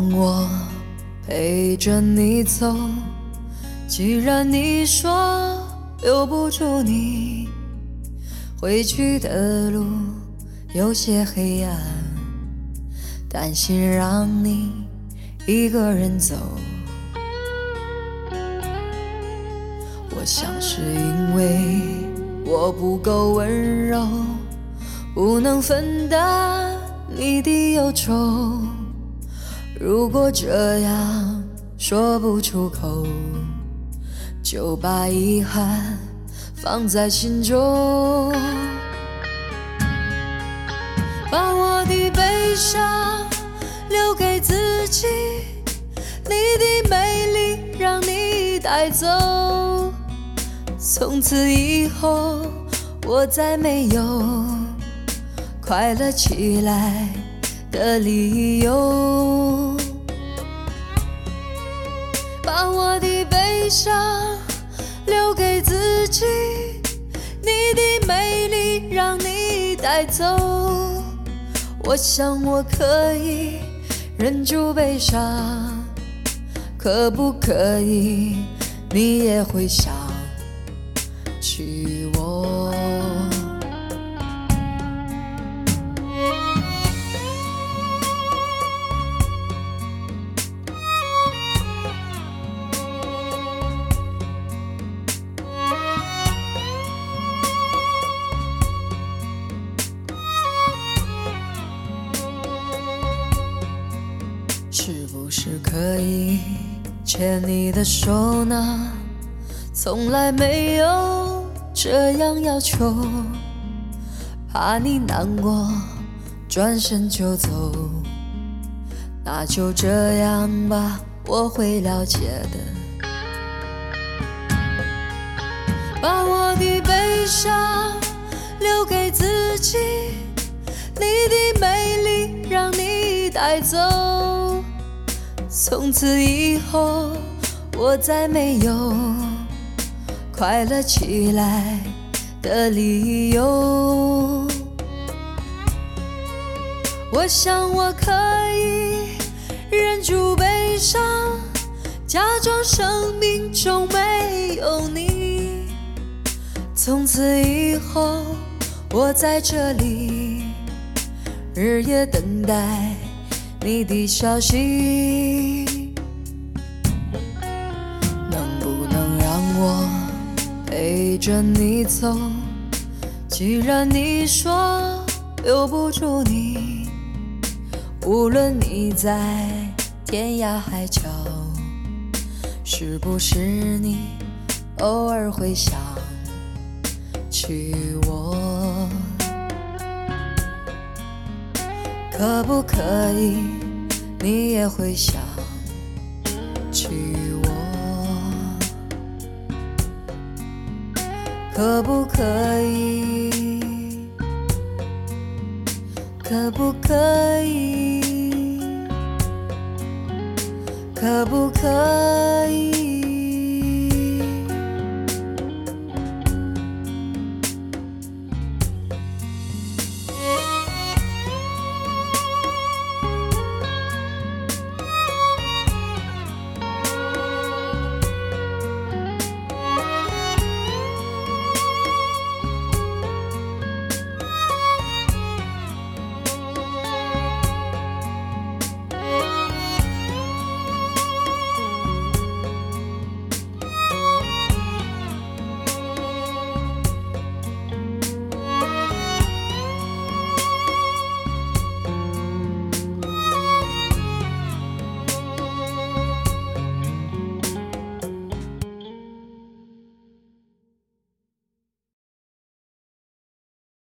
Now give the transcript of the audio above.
我陪着你走。既然你说留不住你，回去的路有些黑暗，担心让你一个人走。我想是因为我不够温柔，不能分担你的忧愁。如果这样说不出口。就把遗憾放在心中，把我的悲伤留给自己，你的美丽让你带走。从此以后，我再没有快乐起来的理由。把我的悲伤。留给自己，你的美丽让你带走。我想我可以忍住悲伤，可不可以？你也会想起是可以牵你的手呢？从来没有这样要求，怕你难过，转身就走。那就这样吧，我会了解的。把我的悲伤留给自己，你的美丽让你带走。从此以后，我再没有快乐起来的理由。我想我可以忍住悲伤，假装生命中没有你。从此以后，我在这里日夜等待。你的消息，能不能让我陪着你走？既然你说留不住你，无论你在天涯海角，是不是你偶尔会想起我？可不可以，你也会想起我？可不可以？可不可以？可不可以？